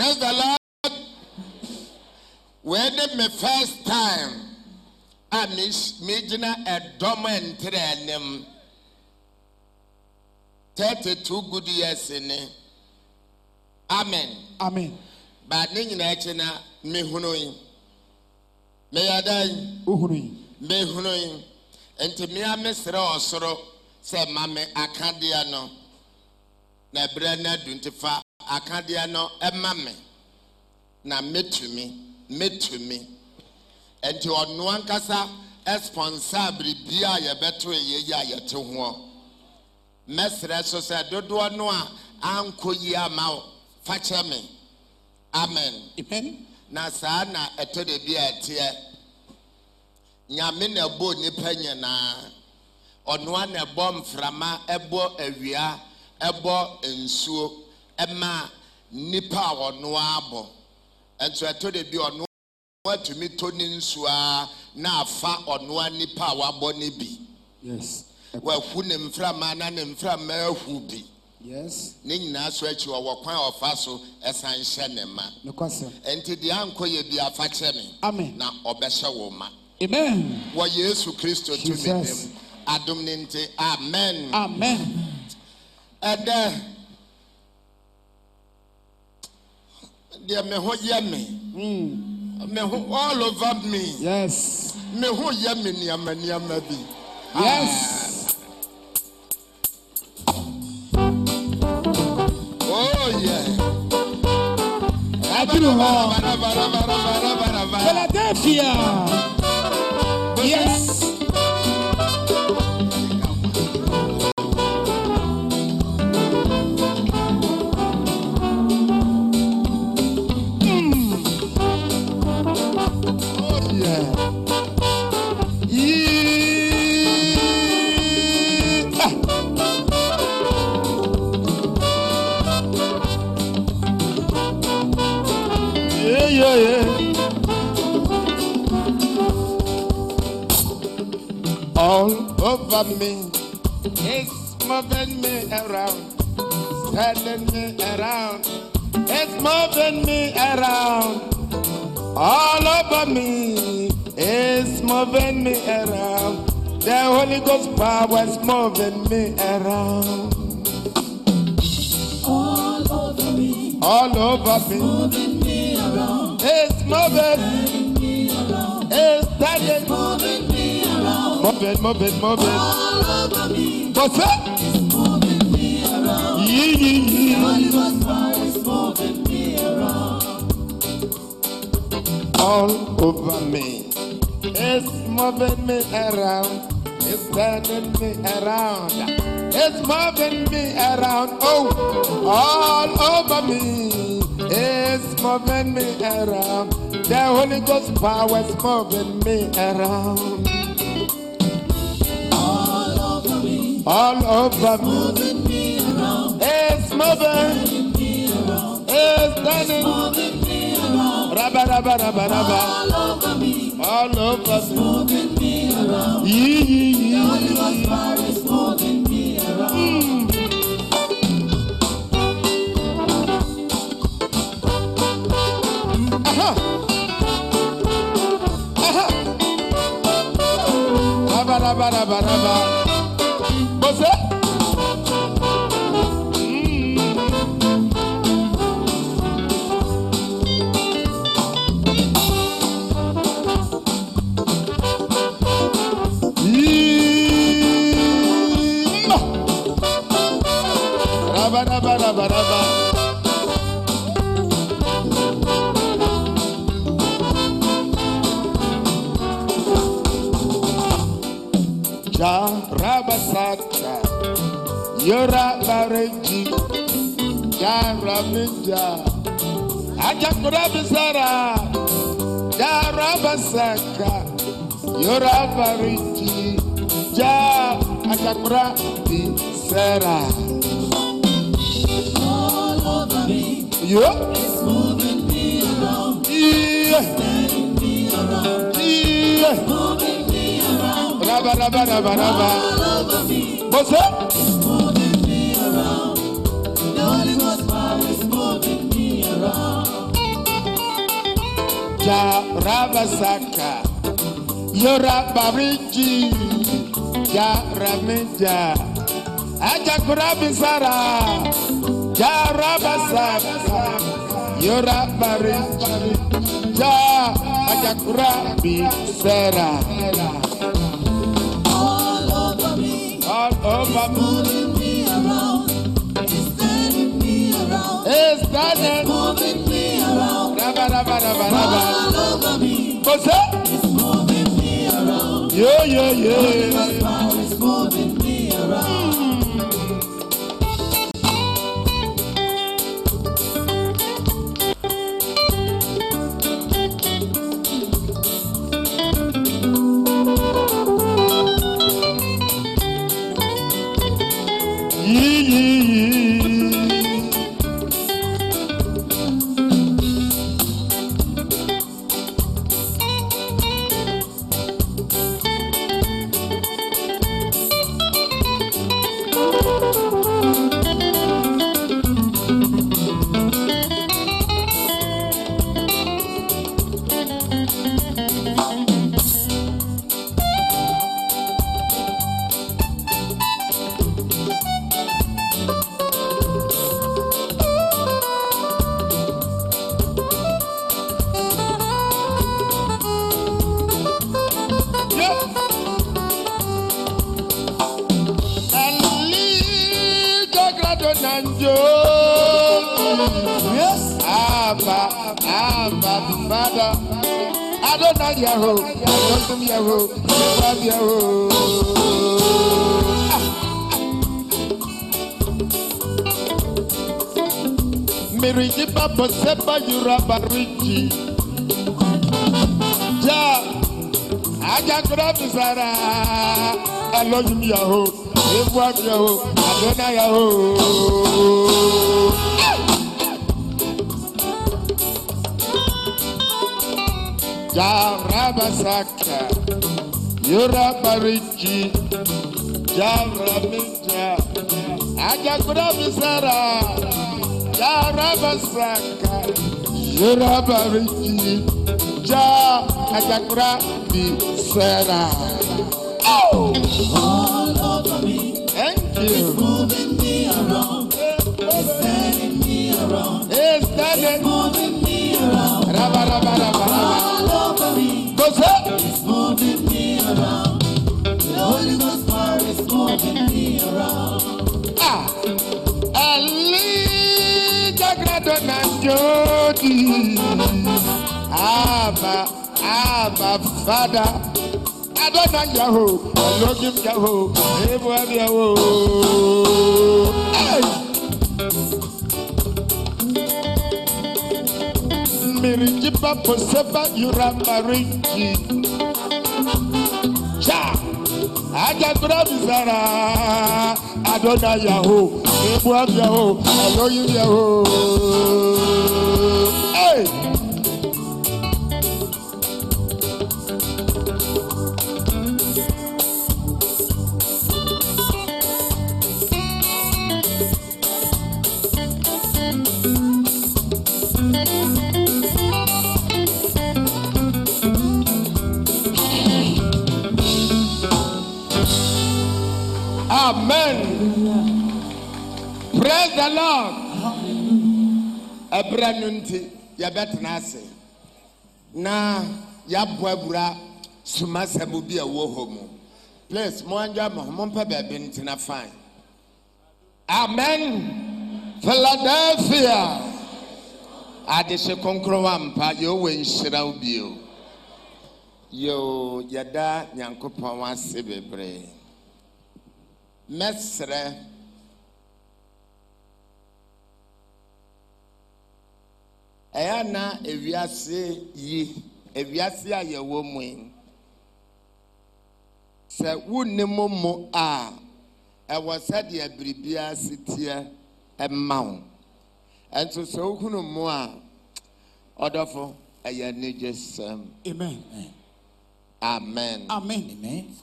Praise the Lord. When my first time, I miss me a dom and trenem. 32 good years in it. Amen. amen But ne nyinaa akyi na mehunu yi. Meyɛ adan. wohunu yi mehunu yi nti mmea mesrɛ ɔsoro sɛ ma me akadeɛ no na berɛ no adu nti fa akadeɛ no ɛma me. Na mɛtumi mɛtumi nti ɔno ankasa ɛsponsa biribia a yɛbɛto yɛyi a yɛte hoɔ mɛsrɛ so sɛ dodoɔ no a ankɔ yi ama wo fa kyɛ me. Amen. Na saa na ɛtɔ da bi a ɛteɛ nyame na ɛbɔ nipa nyinaa ɔnoa na ɛbɔ mframa ɛbɔ awia ɛbɔ nsuo ɛma nipa a ɔnoa abɔ. Nso ɛtɔ da bi ɔnoa atumi tɔ ne nsuo a na afa ɔnoa nipa a wabɔ ne bi. Yes. Wahu ne mframa na ne mframa ahu bi. Yes. Ne nyinaa so akyi ɔwɔ kwan a ɔfa so ɛsan hyɛ ne ma. Nti deɛ ankɔ yɛ bi afa kyɛ me amen. na ɔbɛhyɛ wo ma. Amen. Wɔ yesu kristo tumi nim. Adom ne nti amen. Amen. Ɛdɛ deɛ me ho yɛ me. Me ho all over me. Yes. Me ho yɛ me nneɛma nneɛma bi yes. Ah. Oh yeah. Aduru hɔ philadelphia. Yes over me. It's moving me around, turning me around. It's moving me around. All over me, it's moving me around. The Holy Ghost power is moving me around. all over me, All over me, moving me around, it's moving, moving, moving, moving. all over me, What's up? moving me around. Yee, yee, yee. Holy Ghost power is moving me around, all over me. It's moving me around. It's turning me around. It's moving me around. Oh, all over me. It's moving me around. The Holy Ghost power is moving me around. All over me. It's moving. It's turning. Rabba, rabba, rabba, rabba. all over me, All over me. Yee, yee, yee. Holy Ghost power is moving me around. Aha. Aha. Raba, raba, raba, raba. Bose. Mm. Raba, raba, raba, raba. Ja Rabasaka Yora Bareji Ja Ramija Ajakura Bisara Ja Rabasaka Yora Bareji Ja Ajakura Bisara All over me, Yo it's moving me around, Yeah turning me around, Yeah moving me around. Over me, Bose it's Ja Rabasaka. Yora Bariji. Ja Ramija. Ajakura Bisara. Ja Rabasaka. Yora Bariji. Ja Ajakura Bisara. All over me, All over me. moving me around. It's turning me around. It's standing. Moving me What's up? it's moving me around. Yeah, yeah, yeah. can. Yes, Abba, Abba, Father. I don't know your road. I don't know your road. You have your road. Miriji papa sepa yura bariji. Ja, aja kura bisara. I love you, your hope. Yahoo, Yahweh Yahoo, Adonai Yahoo. Jarabasaka, Yurabariji, Jaramija, Ajakura Bisara, Jarabasaka, Yurabariji, Ja, Ajakura Bisara. Oh, All over me, you. moving me around. It's turning me around. It's. Moving me around. All over me, it's moving me around. The Holy Ghost power is moving me around. Ah, Ali Jagrado Nanjodi. Abba, Abba, Father. Adọ́nà Yahoo, Ọlọ́gìm Yahoo, Ebu Abiyawo. Mmiri jiba poseba yura mari ji. Cha, ajagbara bizara, Adọ́nà Yahoo, Ebu Abiyawo, Ọlọ́gìm Yahoo. Lord. Ɛbrɛ no nti yɛbɛtena ase na yɛabɔ abura sumasɛm bi a ɛwɔ hɔ mu. Please, mo anja mo ho mompɛ baabi ntena fine. Amen. Philadelphia. Adehye konkrowa mpa yɛwɔ nhyira wo bio. Yoo yɛda Nyankopɔn ase bebree. mɛsrɛ ɛyɛ na ewiase yi ewiase a yɛwɔ mu yi sɛ wunnim mu a ɛwɔ sɛdeɛ biribiara si teɛ ɛma wo ɛnso sɛ wohunu mu a ɔdɔfo ɛyɛ anigye sɛm Amen. amen Amen. Amen.